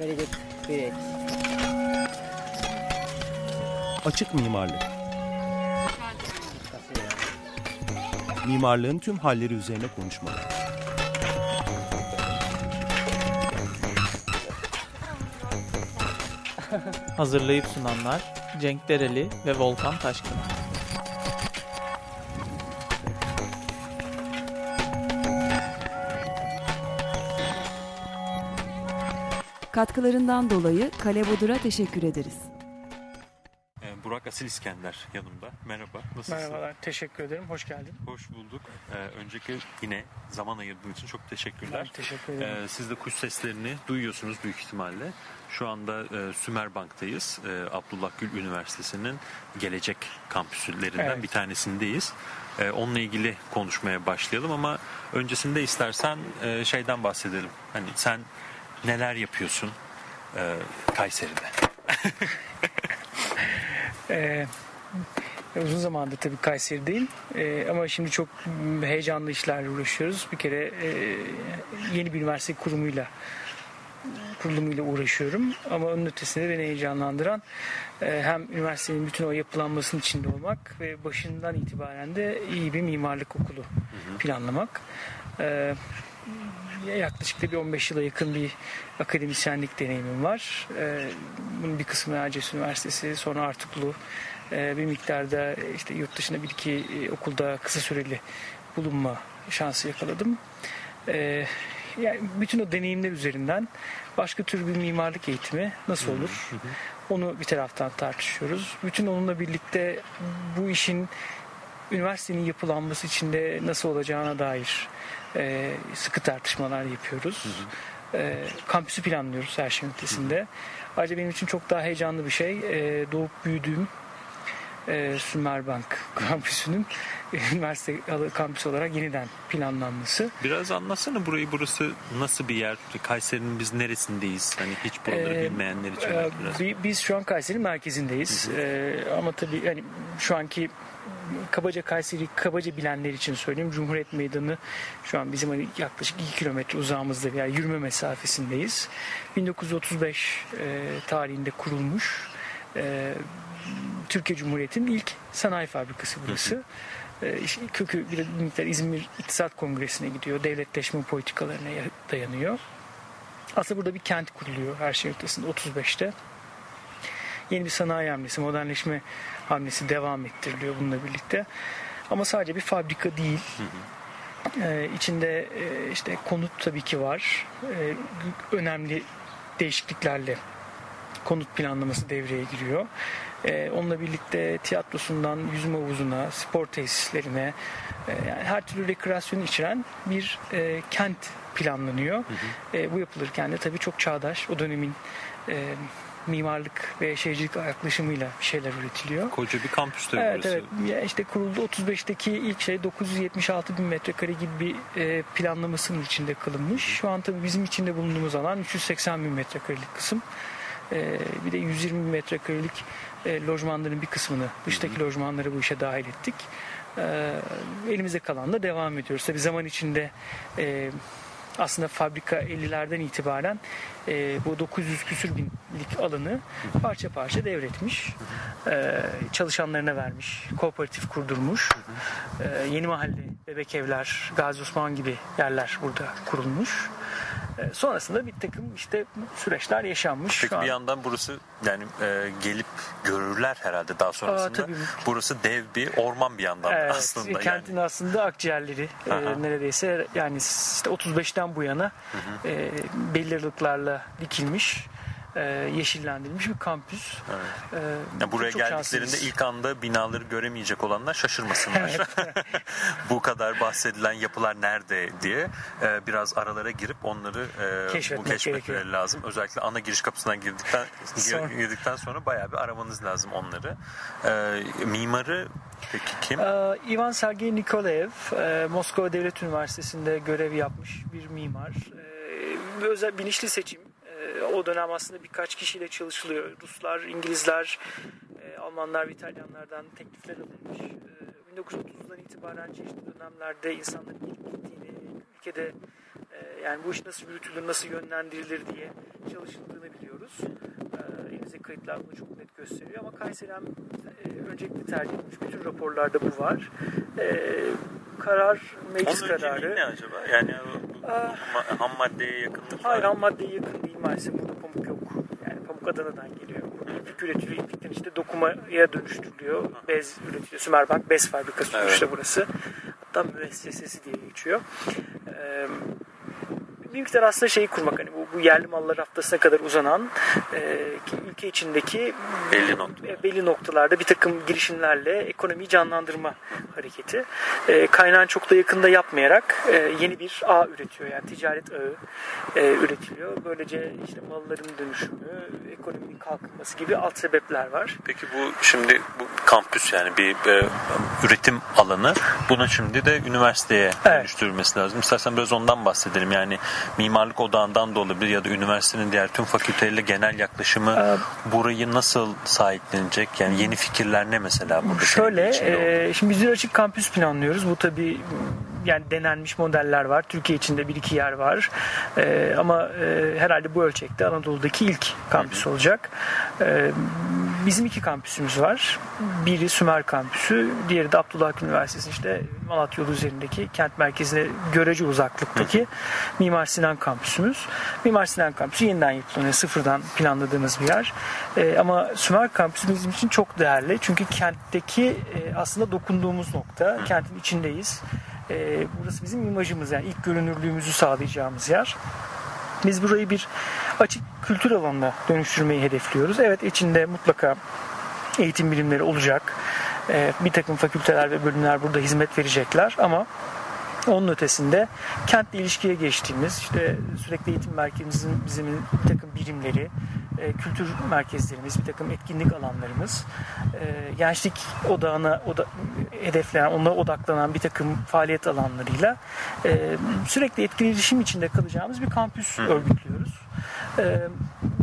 Very good. Great. Açık mimarlık. Mimarlığın tüm halleri üzerine konuşmalar. Hazırlayıp sunanlar Cenk Dereli ve Volkan Taşkın. Katkılarından dolayı Kale Bodur'a teşekkür ederiz. Ee, Burak Asil İskender yanımda. Merhaba. Nasılsın? Merhabalar, teşekkür ederim. Hoş geldin. Hoş bulduk. Ee, öncelikle yine zaman ayırdığın için çok Ben teşekkürler. teşekkür ederim. Ee, siz de kuş seslerini duyuyorsunuz büyük ihtimalle. Şu anda e, Sümerbank'tayız. E, Abdullah Gül Üniversitesi'nin gelecek kampüslerinden Evet. bir tanesindeyiz. E, onunla ilgili konuşmaya başlayalım ama öncesinde istersen e, şeyden bahsedelim. Hani sen neler yapıyorsun e, Kayseri'de? Ee, uzun zamandır tabii Kayseri'deyim. Ee, ama şimdi çok heyecanlı işlerle uğraşıyoruz. Bir kere e, yeni bir üniversite kurumuyla kurulumuyla uğraşıyorum. Ama onun ötesinde beni heyecanlandıran e, hem üniversitenin bütün o yapılanmasının içinde olmak ve başından itibaren de iyi bir mimarlık okulu planlamak. Yaklaşık da bir 15 yıla yakın bir akademisyenlik deneyimim var. Ee, bunun bir kısmı Erciyes Üniversitesi, sonra Artuklu, ee, bir miktarda işte yurt dışında bir iki e, okulda kısa süreli bulunma şansı yakaladım. Ee, yani bütün o deneyimler üzerinden başka tür bir mimarlık eğitimi nasıl olur? Onu bir taraftan tartışıyoruz. Bütün onunla birlikte bu işin üniversitenin yapılanması içinde nasıl olacağına dair e, sıkı tartışmalar yapıyoruz. E, kampüsü planlıyoruz her şeyin ötesinde. Ayrıca benim için çok daha heyecanlı bir şey e, doğup büyüdüğüm e, Sümerbank kampüsünün üniversite kampüsü olarak yeniden planlanması. Biraz anlatsana burayı burası nasıl bir yer? Kayseri'nin biz neresindeyiz? Hani hiç buraları Ee, bilmeyenler için Ee, belki biraz. bi- Biz şu an Kayseri merkezindeyiz. Ee, ama tabii yani şu anki kabaca Kayseri kabaca bilenler için söyleyeyim. Cumhuriyet Meydanı şu an bizim hani yaklaşık 2 kilometre uzağımızda yani yürüme mesafesindeyiz. 1935 e, tarihinde kurulmuş. E, Türkiye Cumhuriyeti'nin ilk sanayi fabrikası burası. E, işte kökü bir miktar İzmir İktisat Kongresi'ne gidiyor. Devletleşme politikalarına ya- dayanıyor. Aslında burada bir kent kuruluyor her şeyin ötesinde 35'te. Yeni bir sanayi hamlesi, modernleşme hamlesi devam ettiriliyor bununla birlikte. Ama sadece bir fabrika değil. Ee, içinde e, işte konut tabii ki var. Ee, önemli değişikliklerle konut planlaması devreye giriyor. Ee, onunla birlikte tiyatrosundan yüzme havuzuna, spor tesislerine e, yani her türlü rekreasyon içeren bir e, kent planlanıyor. E, bu yapılırken de tabii çok çağdaş o dönemin e, mimarlık ve şehircilik yaklaşımıyla bir şeyler üretiliyor. Koca bir kampüs tabii Evet burası. evet. Ya işte kuruldu 35'teki ilk şey 976 bin metrekare gibi bir e, planlamasının içinde kılınmış. Şu an tabii bizim içinde bulunduğumuz alan 380 bin metrekarelik kısım. E, bir de 120 bin metrekarelik e, lojmanların bir kısmını, dıştaki lojmanları bu işe dahil ettik. E, elimizde kalan da devam ediyoruz. Tabii zaman içinde e, aslında fabrika 50'lerden itibaren e, bu 900 küsür binlik alanı parça parça devretmiş. E, çalışanlarına vermiş. Kooperatif kurdurmuş. E, yeni mahalle, bebek evler, Gazi Osman gibi yerler burada kurulmuş. E, sonrasında bir takım işte süreçler yaşanmış. Peki Şu an- bir yandan burası yani e, gelip görürler herhalde daha sonrasında. tabii. burası dev bir orman bir yandan da Evet, aslında. kentin yani. aslında akciğerleri e, neredeyse yani işte 35'ten bu yana e, belli aralıklarla dikilmiş, e, yeşillendirilmiş bir kampüs. E, Yani buraya geldiklerinde şanslıyız. ilk anda binaları göremeyecek olanlar şaşırmasınlar. bu kadar bahsedilen yapılar nerede diye e, biraz aralara girip onları e, bu Keşfetmek keşfetmeleri lazım. Özellikle ana giriş kapısından girdikten Sonra. girdikten sonra bayağı bir aramanız lazım onları. E, mimarı peki kim? Ee, Ivan Sergey Nikolaev, e, Moskova Devlet Üniversitesi'nde görev yapmış bir mimar. Bir özel bilinçli seçim. O dönem aslında birkaç kişiyle çalışılıyor. Ruslar, İngilizler, e, Almanlar ve İtalyanlardan teklifler alınmış. Ee, 1930'dan itibaren çeşitli dönemlerde insanların gelip gittiğini, ülkede e, E, yani bu iş nasıl yürütülür, nasıl yönlendirilir diye çalışıldığını biliyoruz. E, kayıtlar bunu çok net gösteriyor ama Kayseri hem e, öncelikli tercih edilmiş bütün raporlarda bu var. E, karar, meclis Onun kararı. önceliği ne acaba? Yani o- Ma- ham maddeye yakınlık Hayır var. ham maddeye yakın değil maalesef. Burada pamuk yok. Yani pamuk Adana'dan geliyor. Burada iplik üretiliyor. İplikten işte dokumaya dönüştürülüyor. Bez üretiliyor. Sümerbank bez fabrikası Evet. işte burası. Hatta müessesesi diye geçiyor. Ee, bir miktar aslında şeyi kurmak hani bu, bu yerli mallar haftasına kadar uzanan e, ülke içindeki Belli nokta. e, belli noktalarda bir takım girişimlerle ekonomiyi canlandırma hareketi. E, kaynağın çok da yakında yapmayarak e, yeni bir ağ üretiyor. Yani ticaret ağı e, üretiliyor. Böylece işte malların dönüşümü, ekonominin kalkınması gibi alt sebepler var. Peki bu şimdi bu kampüs yani bir e, üretim alanı. Bunu şimdi de üniversiteye Evet. dönüştürülmesi lazım. İstersen biraz ondan bahsedelim. Yani mimarlık odağından da olabilir ya da üniversitenin diğer tüm fakülteleriyle genel yaklaşımı Ee, burayı nasıl sahiplenecek? Yani yeni fikirler ne mesela burada? Şöyle, e, şimdi biz bir açık kampüs planlıyoruz. Bu tabii yani denenmiş modeller var. Türkiye içinde bir iki yer var. E, ama e, herhalde bu ölçekte Anadolu'daki ilk kampüs olacak. E, bizim iki kampüsümüz var. Biri Sümer kampüsü, diğeri de Abdullah Üniversitesi işte Malatya yolu üzerindeki kent merkezine görece uzaklıktaki Mimar Sinan kampüsümüz. Mimar Sinan kampüsü yeniden yapılanıyor. Sıfırdan planladığımız bir yer. E, ama Sümer kampüsü bizim için çok değerli. Çünkü kentteki e, aslında dokunduğumuz nokta. Kentin içindeyiz. E, burası bizim imajımız yani ilk görünürlüğümüzü sağlayacağımız yer. Biz burayı bir açık kültür alanına dönüştürmeyi hedefliyoruz. Evet içinde mutlaka eğitim birimleri olacak. E, bir takım fakülteler ve bölümler burada hizmet verecekler ama onun ötesinde kentle ilişkiye geçtiğimiz işte sürekli eğitim merkezimizin bizim bir takım birimleri, e, kültür merkezlerimiz, bir takım etkinlik alanlarımız, e, gençlik odağına oda, hedeflenen, onlara odaklanan bir takım faaliyet alanlarıyla e, sürekli etkileşim içinde kalacağımız bir kampüs örgütlüyoruz. E,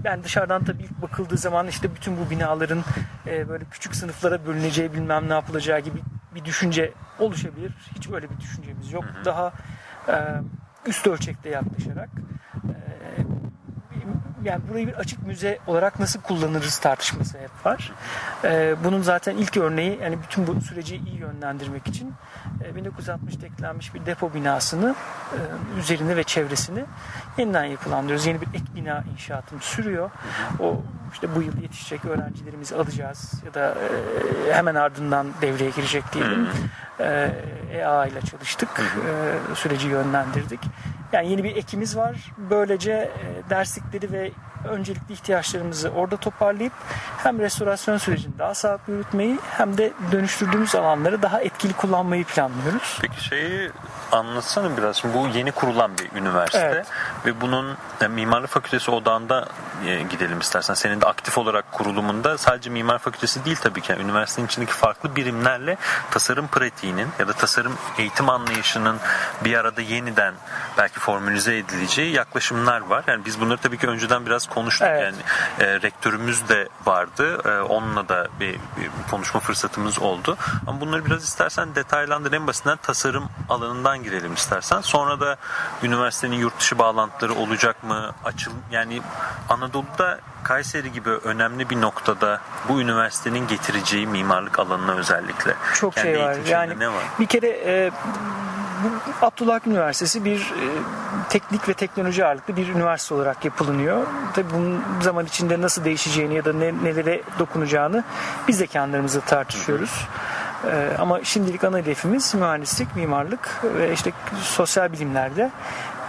yani dışarıdan tabii ilk bakıldığı zaman işte bütün bu binaların e, böyle küçük sınıflara bölüneceği bilmem ne yapılacağı gibi bir düşünce oluşabilir. Hiç öyle bir düşüncemiz yok. Daha e, üst ölçekte yaklaşarak yani burayı bir açık müze olarak nasıl kullanırız tartışması hep var. E, bunun zaten ilk örneği yani bütün bu süreci iyi yönlendirmek için e, 1960'da eklenmiş bir depo binasını e, üzerine ve çevresini yeniden yapılandırıyoruz. Yeni bir ek bina inşaatım sürüyor. O işte bu yıl yetişecek öğrencilerimizi alacağız ya da e, hemen ardından devreye girecek diyelim. E, EA ile çalıştık. E, süreci yönlendirdik. Yani yeni bir ekimiz var. Böylece e, derslikleri ve öncelikli ihtiyaçlarımızı orada toparlayıp hem restorasyon sürecini daha sağlıklı yürütmeyi hem de dönüştürdüğümüz alanları daha etkili kullanmayı planlıyoruz. Peki şeyi anlatsana biraz. Şimdi bu yeni kurulan bir üniversite Evet. ve bunun yani Mimarlık Fakültesi odağında e, gidelim istersen. Senin de aktif olarak kurulumunda sadece Mimar Fakültesi değil tabii ki. Yani üniversitenin içindeki farklı birimlerle tasarım pratiğinin ya da tasarım eğitim anlayışının bir arada yeniden belki formülize edileceği yaklaşımlar var. Yani biz bunları tabii ki önceden biraz konuştuk. Evet. Yani e, rektörümüz de vardı. E, onunla da bir, bir konuşma fırsatımız oldu. Ama bunları biraz istersen detaylandır. En basitinden tasarım alanından girelim istersen. Sonra da üniversitenin yurt dışı bağlantıları olacak mı? Açıl yani Anadolu'da Kayseri gibi önemli bir noktada bu üniversitenin getireceği mimarlık alanına özellikle. Çok Kendi şey var. Yani ne var? bir kere e, Akın Üniversitesi bir e, teknik ve teknoloji ağırlıklı bir üniversite olarak yapılınıyor. Tabii bunun zaman içinde nasıl değişeceğini ya da ne, nelere dokunacağını biz de kendi aramızda tartışıyoruz. E, ama şimdilik ana hedefimiz mühendislik, mimarlık ve işte sosyal bilimlerde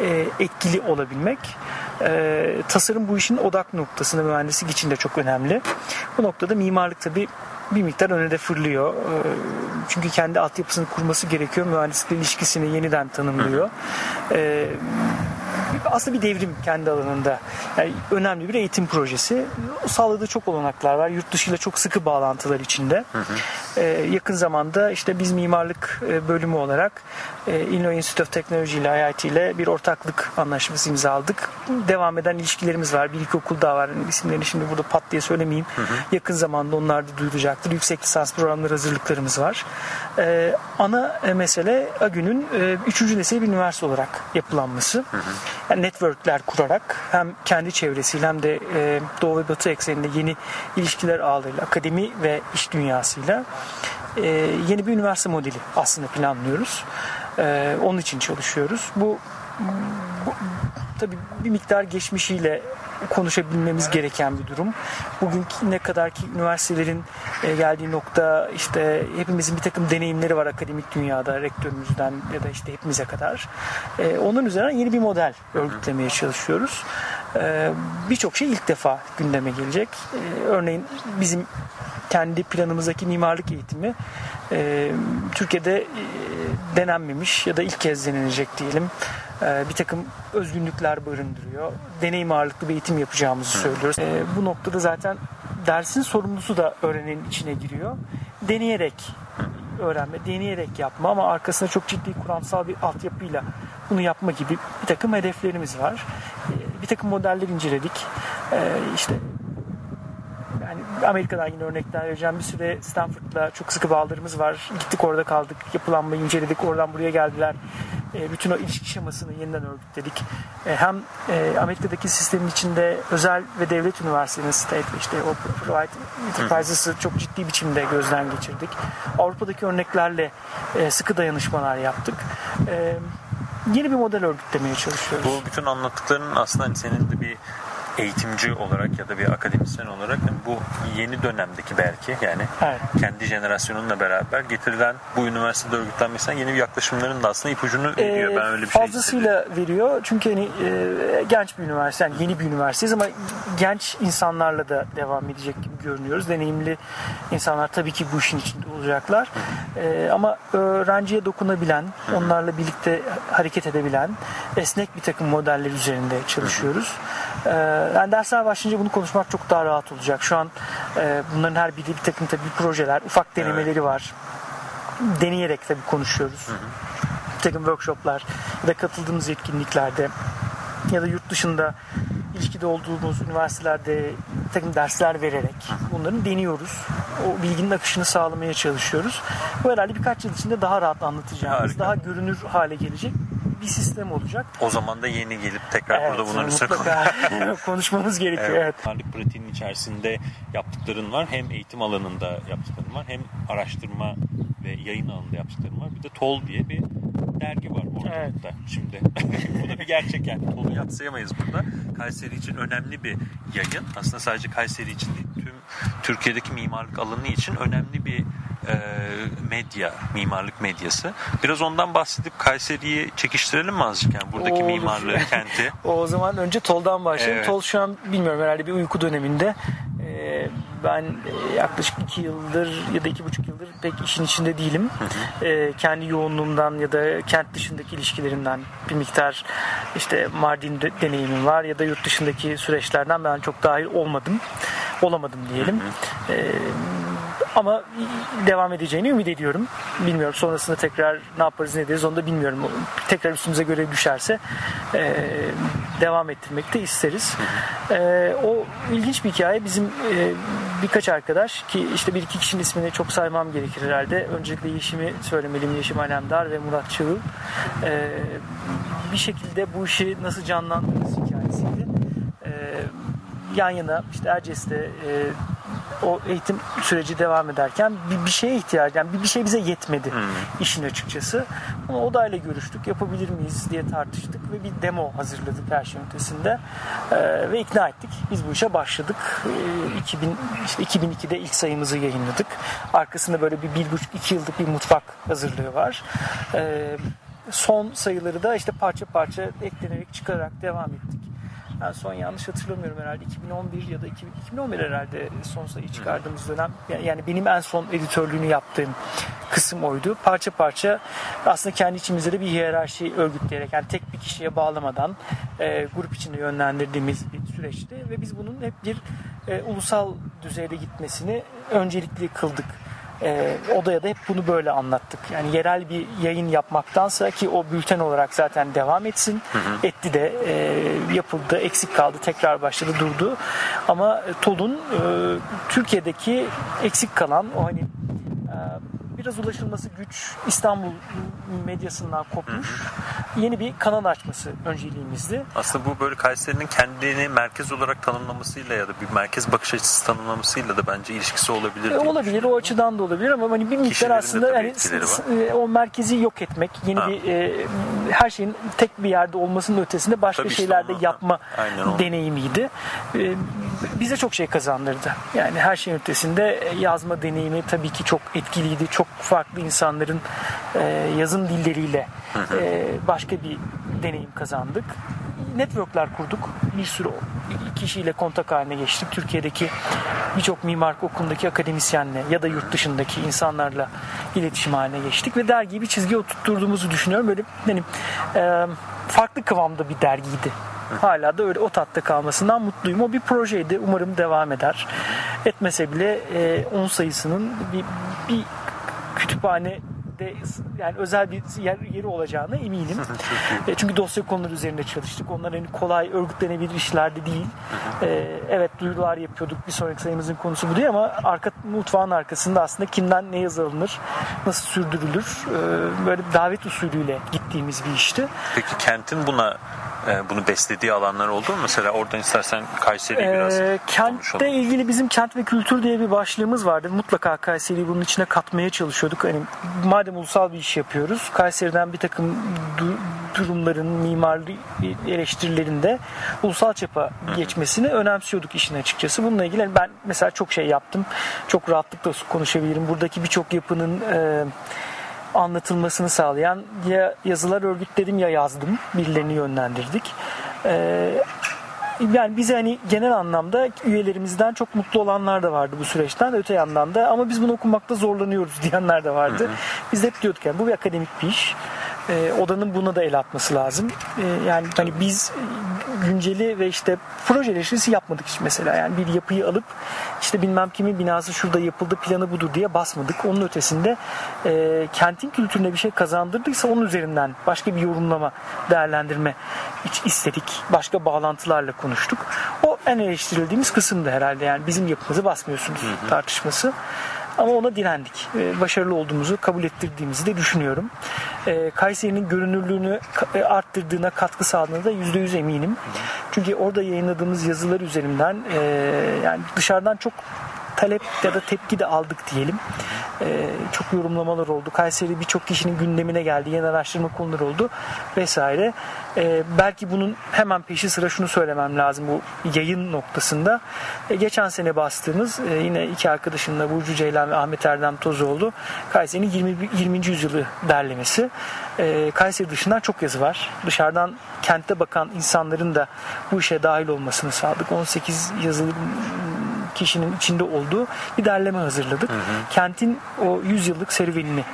e, etkili olabilmek. E, tasarım bu işin odak noktasında mühendislik için de çok önemli. Bu noktada mimarlık tabii bir miktar öne de fırlıyor. E, Çünkü kendi altyapısını kurması gerekiyor. Mühendislikle ilişkisini yeniden tanımlıyor. E, aslında bir devrim kendi alanında. Yani önemli bir eğitim projesi. Sağladığı çok olanaklar var. Yurt dışıyla çok sıkı bağlantılar içinde. Ee, yakın zamanda işte biz mimarlık e, bölümü olarak Illinois Institute of Technology ile IIT ile bir ortaklık anlaşması imzaladık. Devam eden ilişkilerimiz var. Bir iki okul daha var. Yani isimlerini şimdi burada pat diye söylemeyeyim. Yakın zamanda onlar da duyuracaktır. Yüksek lisans programları hazırlıklarımız var. E, ana e, mesele AGÜ'nün e, 3. nesil bir üniversite olarak yapılanması. Yani networkler kurarak hem kendi çevresiyle hem de e, Doğu ve Batı ekseninde yeni ilişkiler ağlarıyla, akademi ve iş dünyasıyla e, yeni bir üniversite modeli aslında planlıyoruz. E, onun için çalışıyoruz. Bu, bu tabii bir miktar geçmişiyle konuşabilmemiz gereken bir durum. Bugün ne kadar ki üniversitelerin e, geldiği nokta işte hepimizin bir takım deneyimleri var akademik dünyada rektörümüzden ya da işte hepimize kadar. E, onun üzerine yeni bir model örgütlemeye çalışıyoruz. E, Birçok şey ilk defa gündeme gelecek. Örneğin bizim kendi planımızdaki mimarlık eğitimi Türkiye'de denenmemiş ya da ilk kez denenecek diyelim. E, bir takım özgünlükler barındırıyor. Deneyim ağırlıklı bir eğitim yapacağımızı söylüyoruz. E, bu noktada zaten dersin sorumlusu da öğrenenin içine giriyor. Deneyerek öğrenme, deneyerek yapma ama arkasında çok ciddi kuramsal bir altyapıyla bunu yapma gibi bir takım hedeflerimiz var. E, Bir takım modeller inceledik. İşte Amerika'dan yine örnekler vereceğim. Bir süre Stanford'la çok sıkı bağlarımız var. Gittik orada kaldık. Yapılanmayı inceledik. Oradan buraya geldiler. E, bütün o ilişki şemasını yeniden örgütledik. E, hem e, Amerika'daki sistemin içinde özel ve devlet üniversitelerinin state ve işte o private enterprises'ı çok ciddi biçimde gözden geçirdik. Avrupa'daki örneklerle e, sıkı dayanışmalar yaptık. E, yeni bir model örgütlemeye çalışıyoruz. Bu bütün anlattıklarının aslında hani senin de eğitimci olarak ya da bir akademisyen olarak bu yeni dönemdeki belki yani Evet. kendi jenerasyonunla beraber getirilen bu üniversitede örgütlenmesinden yeni bir yaklaşımların da aslında ipucunu veriyor. Ee, ben öyle bir şey fazlasıyla veriyor. Çünkü hani e, genç bir üniversite, yani yeni bir üniversiteyiz ama genç insanlarla da devam edecek gibi görünüyoruz. Deneyimli insanlar tabii ki bu işin içinde olacaklar. E, ama öğrenciye dokunabilen, onlarla birlikte hareket edebilen, esnek bir takım modeller üzerinde çalışıyoruz. E, yani dersler başlayınca bunu konuşmak çok daha rahat olacak. Şu an e, bunların her biri bir takım tabii projeler, ufak denemeleri var. Deneyerek tabii konuşuyoruz bir takım workshoplar ya da katıldığımız etkinliklerde ya da yurt dışında ilişkide olduğumuz üniversitelerde takım dersler vererek bunları deniyoruz. O bilginin akışını sağlamaya çalışıyoruz. Bu herhalde birkaç yıl içinde daha rahat anlatacağımız, Harika. daha görünür hale gelecek bir sistem olacak. O zaman da yeni gelip tekrar burada bunların üstüne konuşmamız gerekiyor. Evet. Mimarlık pratiğinin içerisinde yaptıkların var. Hem eğitim alanında yaptıkların var. Hem araştırma ve yayın alanında yaptıkların var. Bir de TOL diye bir dergi var ortalıkta şimdi. Bu da bir gerçek yani. TOL'u yatsıyamayız burada. Kayseri için önemli bir yayın. Aslında sadece Kayseri için değil. Tüm Türkiye'deki mimarlık alanı için önemli bir medya, mimarlık medyası. Biraz ondan bahsedip Kayseri'yi çekiştirelim mi azıcık? Yani buradaki Olur. mimarlığı, kenti. O zaman önce Tol'dan başlayalım. Evet. Tol şu an bilmiyorum herhalde bir uyku döneminde. Ee, ben e, yaklaşık iki yıldır ya da iki buçuk yıldır pek işin içinde değilim. Ee, kendi yoğunluğumdan ya da kent dışındaki ilişkilerimden bir miktar işte Mardin de- deneyimim var ya da yurt dışındaki süreçlerden ben çok dahil olmadım. Olamadım diyelim. Ee, ama devam edeceğini ümit ediyorum. Bilmiyorum sonrasında tekrar ne yaparız ne ederiz onu da bilmiyorum. Tekrar üstümüze göre düşerse e, devam ettirmek de isteriz. E, o ilginç bir hikaye. Bizim e, birkaç arkadaş ki işte bir iki kişinin ismini çok saymam gerekir herhalde. Öncelikle Yeşim'i söylemeliyim. Yeşim Alemdar ve Murat Çığıl. E, bir şekilde bu işi nasıl canlandırması hikayesiydi. E, yan yana işte Erciyes'te e, o eğitim süreci devam ederken bir, bir şeye ihtiyaç yani bir, bir şey bize yetmedi işin açıkçası. Ama odayla görüştük yapabilir miyiz diye tartıştık ve bir demo hazırladık her şeyin ötesinde Ee, ve ikna ettik. Biz bu işe başladık. Ee, 2000 işte 2002'de ilk sayımızı yayınladık. Arkasında böyle bir bir buçuk iki yıllık bir mutfak hazırlığı var. Ee, son sayıları da işte parça parça eklenerek çıkararak devam ettik. Ben son yanlış hatırlamıyorum herhalde 2011 ya da 2000 2011 herhalde son sayı çıkardığımız dönem. Ya- Yani benim en son editörlüğünü yaptığım kısım oydu. Parça parça aslında kendi içimizde de bir hiyerarşi örgütleyerek yani tek bir kişiye bağlamadan e, grup içinde yönlendirdiğimiz bir süreçti ve biz bunun hep bir e, ulusal düzeyde gitmesini öncelikli kıldık. E, odaya da hep bunu böyle anlattık. Yani yerel bir yayın yapmaktansa ki o bülten olarak zaten devam etsin. Etti de e, yapıldı, eksik kaldı, tekrar başladı, durdu. Ama TOL'un e, Türkiye'deki eksik kalan o hani biraz ulaşılması güç İstanbul medyasından kopmuş yeni bir kanal açması önceliğimizdi. Aslında bu böyle Kayseri'nin kendini merkez olarak tanımlamasıyla ya da bir merkez bakış açısı tanımlamasıyla da bence ilişkisi olabilir. E, olabilir o açıdan da olabilir ama hani bir miktar aslında hani e, o merkezi yok etmek yeni Ha. bir e, her şeyin tek bir yerde olmasının ötesinde başka Tabii işte şeyler de onu- yapma Aynen deneyimiydi. E, bize çok şey kazandırdı. Yani her şeyin ötesinde yazma deneyimi tabii ki çok etkiliydi. Çok farklı insanların e, yazım dilleriyle e, başka bir deneyim kazandık. Networkler kurduk. Bir sürü kişiyle kontak haline geçtik. Türkiye'deki birçok mimarlık okulundaki akademisyenle ya da yurt dışındaki insanlarla iletişim haline geçtik ve dergiyi bir çizgiye oturtturduğumuzu düşünüyorum. Böyle hani e, farklı kıvamda bir dergiydi. Hala da öyle o tatta kalmasından mutluyum. O bir projeydi. Umarım devam eder. Etmese bile e, 10 sayısının bir, bir kütüphane de yani özel bir yer, yeri olacağına eminim. E, Çünkü dosya konuları üzerinde çalıştık. Onlar hani kolay örgütlenebilir işler de değil. E, evet duyurular yapıyorduk. Bir sonraki sayımızın konusu bu değil ama arka mutfağın arkasında aslında kimden ne yazı alınır, nasıl sürdürülür e, böyle davet usulüyle gittiğimiz bir işti. Peki kentin buna e, bunu beslediği alanlar oldu mu? Mesela oradan istersen Kayseri'yi biraz Ee, kentte konuşalım. ilgili bizim kent ve kültür diye bir başlığımız vardı. Mutlaka Kayseri'yi bunun içine katmaya çalışıyorduk. Hani madem ulusal bir iş yapıyoruz, Kayseri'den bir takım du- durumların mimari eleştirilerinde ulusal çapa geçmesini önemsiyorduk işin açıkçası. Bununla ilgili ben mesela çok şey yaptım. Çok rahatlıkla konuşabilirim. Buradaki birçok yapının e, anlatılmasını sağlayan ya yazılar örgütledim ya yazdım. Birilerini yönlendirdik. Ee, yani bize hani genel anlamda üyelerimizden çok mutlu olanlar da vardı bu süreçten. Öte yandan da ama biz bunu okumakta zorlanıyoruz diyenler de vardı. Biz de hep diyorduk yani bu bir akademik bir iş. Ee, odanın buna da el atması lazım. Ee, yani hani biz günceli ve işte proje eleştirisi yapmadık hiç mesela. Yani bir yapıyı alıp işte bilmem kimin binası şurada yapıldı planı budur diye basmadık. Onun ötesinde e, kentin kültürüne bir şey kazandırdıysa onun üzerinden başka bir yorumlama, değerlendirme hiç istedik. Başka bağlantılarla konuştuk. O en eleştirildiğimiz kısımdı herhalde. Yani bizim yapımızı basmıyorsunuz tartışması. Ama ona direndik. Ee, Başarılı olduğumuzu kabul ettirdiğimizi de düşünüyorum. Ee, Kayseri'nin görünürlüğünü e, arttırdığına katkı sağladığına da %100 eminim. Çünkü orada yayınladığımız yazılar üzerinden e, yani dışarıdan çok talep ya da tepki de aldık diyelim. Ee, çok yorumlamalar oldu. Kayseri birçok kişinin gündemine geldi. Yeni araştırma konuları oldu vesaire. Ee, belki bunun hemen peşi sıra şunu söylemem lazım bu yayın noktasında. Ee, geçen sene bastığımız e, yine iki arkadaşımla Burcu Ceylan ve Ahmet Erdem Tozoğlu Kayseri'nin 20, 20. yüzyılı derlemesi. Ee, Kayseri dışından çok yazı var. Dışarıdan kente bakan insanların da bu işe dahil olmasını sağladık. 18 yazılı kişinin içinde olduğu bir derleme hazırladık. Kentin o 100 yıllık serüvenini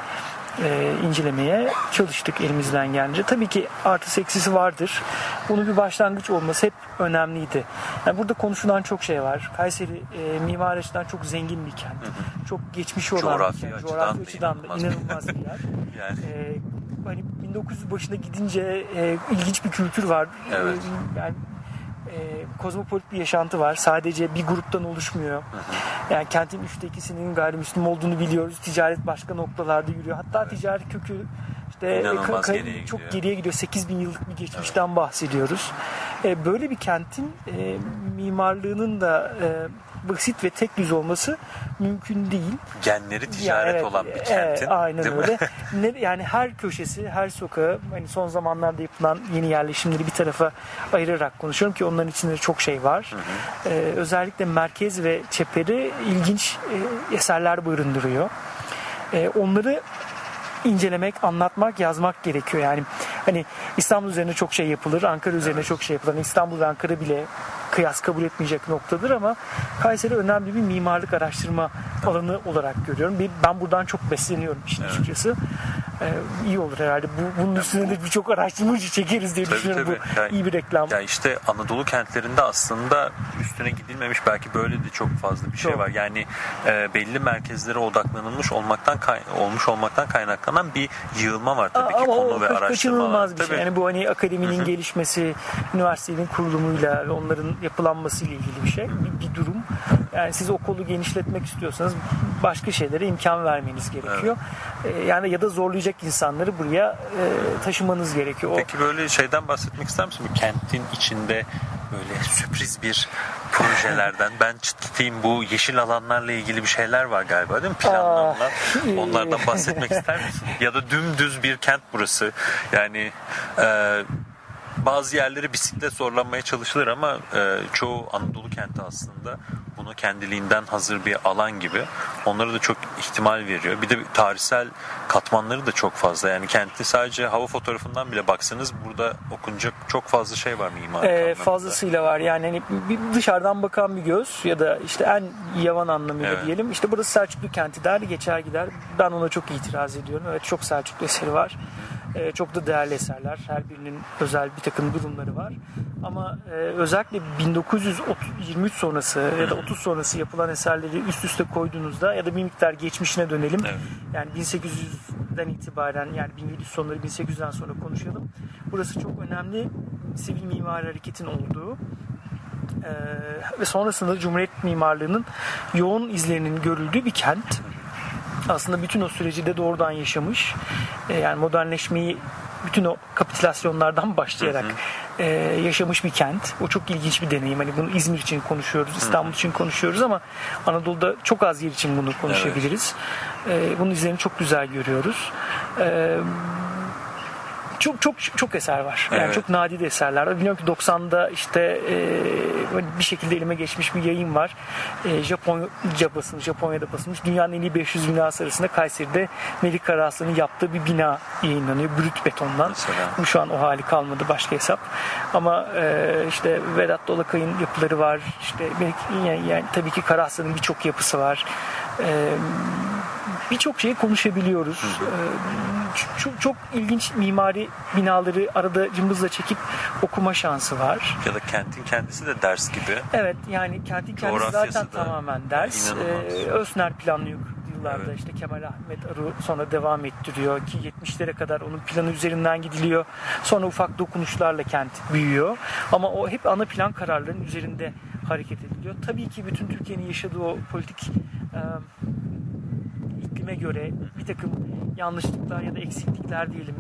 e, incelemeye çalıştık elimizden gelince. Tabii ki artı eksisi vardır. Bunun bir başlangıç olması hep önemliydi. Yani burada konuşulan çok şey var. Kayseri e, mimari açıdan çok zengin bir kent. Çok geçmişi olan Coğrafi bir kent. açıdan Coğrafi da açıdan da inanılmaz. inanılmaz bir yer. Yani. E, hani 1900 başına gidince e, ilginç bir kültür var. Evet. E, yani e, kozmopolit bir yaşantı var. Sadece bir gruptan oluşmuyor. Yani kentin üçte ikisinin gayrimüslim olduğunu biliyoruz. Ticaret başka noktalarda yürüyor. Hatta ticaret kökü işte İnanılmaz ka- geriye çok gidiyor. geriye gidiyor. 8 bin yıllık bir geçmişten bahsediyoruz. E, böyle bir kentin e, mimarlığının da e, basit ve tek düz olması mümkün değil. Genleri ticaret evet, olan bir e, kentin. aynen değil mi? öyle. Ne, yani her köşesi, her sokağı hani son zamanlarda yapılan yeni yerleşimleri bir tarafa ayırarak konuşuyorum ki onların içinde çok şey var. Ee, özellikle merkez ve çeperi ilginç e, eserler barındırıyor. E, onları incelemek, anlatmak, yazmak gerekiyor. Yani hani İstanbul üzerine çok şey yapılır, Ankara üzerine çok şey yapılır. Hani İstanbul ve Ankara bile kıyas kabul etmeyecek noktadır ama Kayseri önemli bir mimarlık araştırma alanı olarak görüyorum. Bir- Ben buradan çok besleniyorum işin açıkçası. E, iyi olur herhalde. Bu, bunun üstüne de birçok araştırmacı çekeriz diye Tabii, düşünüyorum. tabii. Bu Yani- iyi bir reklam. Ya işte Anadolu kentlerinde aslında üstüne gidilmemiş belki böyle de çok fazla bir şey Çok. var. Yani e, belli merkezlere odaklanılmış olmaktan olmuş olmaktan kaynaklanan bir yığılma var tabii ki Ama konu o ve kaç- araştırma. kaçınılmaz bir şey. Yani bu hani akademinin gelişmesi, üniversitenin kurulumuyla ve onların yapılanmasıyla ilgili bir şey, bir, bir durum. Yani siz okulu genişletmek istiyorsanız başka şeylere imkan vermeniz gerekiyor. Ee, yani ya da zorlayacak insanları buraya e, taşımanız gerekiyor. Peki böyle şeyden bahsetmek ister misin? Bu kentin içinde böyle sürpriz bir projelerden ben çıtlatayım bu yeşil alanlarla ilgili bir şeyler var galiba değil mi? Planlanan. Ah, Onlardan bahsetmek ister misin? Ya da dümdüz bir kent burası. Yani e, bazı yerleri bisiklet zorlanmaya çalışılır ama e, çoğu Anadolu kenti aslında bunu kendiliğinden hazır bir alan gibi. Onlara da çok ihtimal veriyor. Bir de tarihsel katmanları da çok fazla. Yani kentte sadece hava fotoğrafından bile baksanız burada okunacak çok fazla şey var mimari. e, anlamında. fazlasıyla var. Yani hani bir dışarıdan bakan bir göz ya da işte en yavan anlamıyla Evet. diyelim. İşte burası Selçuklu kenti der geçer gider. Ben ona çok itiraz ediyorum. Evet çok Selçuklu eseri var. E, çok da değerli eserler. Her birinin özel bir takım durumları var. Ama e, özellikle 1923 sonrası ya da 30 sonrası yapılan eserleri üst üste koyduğunuzda ya da bir miktar geçmişine dönelim. Evet. Yani 1800'den itibaren yani 1700 sonları 1800'den sonra konuşalım. Burası çok önemli sivil mimari hareketin olduğu ee, ve sonrasında Cumhuriyet mimarlığının yoğun izlerinin görüldüğü bir kent. Aslında bütün o süreci de doğrudan yaşamış. Ee, yani modernleşmeyi bütün o kapitülasyonlardan başlayarak e, yaşamış bir kent. O çok ilginç bir deneyim. Hani bunu İzmir için konuşuyoruz, İstanbul için konuşuyoruz ama Anadolu'da çok az yer için bunu konuşabiliriz. Ee, bunun izlerini çok güzel görüyoruz. Ee, çok çok çok eser var. Yani Evet. çok nadide eserler var. Biliyorum ki 90'da işte e, bir şekilde elime geçmiş bir yayın var. E, Japonca basılmış, Japonya'da basılmış. Dünyanın en iyi 500 binası arasında Kayseri'de Melik Karahaslı'nın yaptığı bir bina yayınlanıyor. Brüt betondan. Mesela. Şu an o hali kalmadı başka hesap. Ama e, işte Vedat Dolakay'ın yapıları var. İşte Melik, yani, yani tabii ki Karahaslı'nın birçok yapısı var. E, birçok şeyi konuşabiliyoruz. Ee, ç- Çok, çok ilginç mimari binaları arada cımbızla çekip okuma şansı var. Ya da kentin kendisi de ders gibi. Evet yani kentin kendisi zaten da tamamen ders. inanılmaz. Ee, Özner planlıyor yıllarda Evet. işte Kemal Ahmet Arı sonra devam ettiriyor ki 70'lere kadar onun planı üzerinden gidiliyor. Sonra ufak dokunuşlarla kent büyüyor. Ama o hep ana plan kararlarının üzerinde hareket ediliyor. Tabii ki bütün Türkiye'nin yaşadığı o politik e, iklime göre bir takım yanlışlıklar ya da eksiklikler diyelim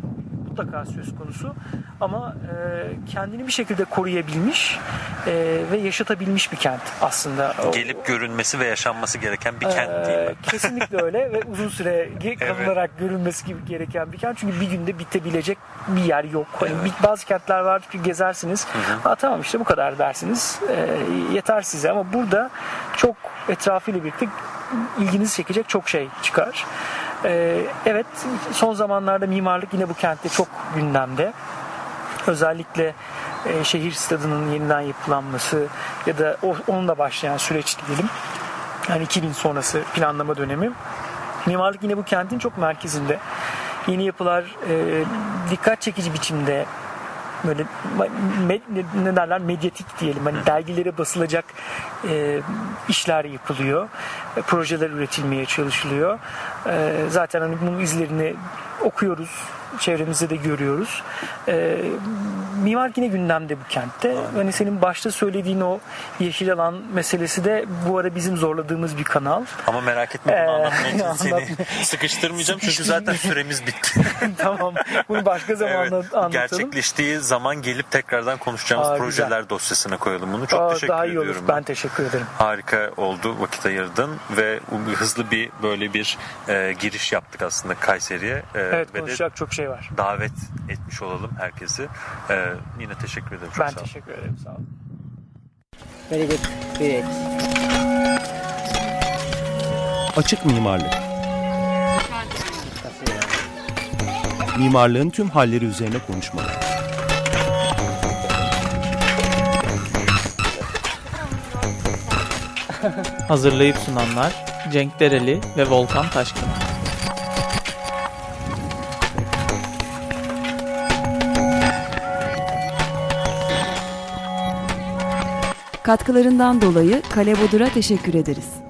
mutlaka söz konusu ama e, kendini bir şekilde koruyabilmiş e, ve yaşatabilmiş bir kent aslında. Gelip görünmesi ve yaşanması gereken bir kent değil mi? kesinlikle öyle ve uzun süre kalınarak görülmesi gibi gereken bir kent. Çünkü bir günde bitebilecek bir yer yok. Hani Evet. bir- bazı kentler vardır ki gezersiniz. Ha, tamam işte bu kadar dersiniz. Ee, yeter size ama burada çok etrafıyla birlikte ilginizi çekecek çok şey çıkar. Ee, evet son zamanlarda mimarlık yine bu kentte çok gündemde. Özellikle e, şehir stadının yeniden yapılanması ya da o, onunla başlayan süreç diyelim. Yani 2000 sonrası planlama dönemi. Mimarlık yine bu kentin çok merkezinde. Yeni yapılar e, dikkat çekici biçimde böyle me- ne- derler medyatik diyelim hani dergilere basılacak e, işler yapılıyor E, projeler üretilmeye çalışılıyor. E, zaten hani bunun izlerini okuyoruz çevremizde de görüyoruz. E, mimarlık yine gündemde bu kentte hani senin başta söylediğin o yeşil alan meselesi de bu ara bizim zorladığımız bir kanal Ama merak etme bunu Ee, anlatmaya için seni anlatma. sıkıştırmayacağım çünkü zaten süremiz bitti. tamam bunu başka zamanda evet, anlatalım gerçekleştiği zaman gelip tekrardan konuşacağımız Aa, projeler dosyasına koyalım bunu. Çok Aa, teşekkür daha iyi ediyorum. olur ben teşekkür ederim Harika oldu vakit ayırdın ve hızlı bir böyle bir e, giriş yaptık aslında Kayseri'ye. E, Evet konuşacak çok şey var. davet etmiş olalım herkesi. E, yine teşekkür ederim. Çok Ben sağ teşekkür ederim. Sağ olun. Very good. Great. Açık mimarlık. Mimarlığın tüm halleri üzerine konuşmalar. Hazırlayıp sunanlar Cenk Dereli ve Volkan Taşkın. Katkılarından dolayı Kale Bodur'a teşekkür ederiz.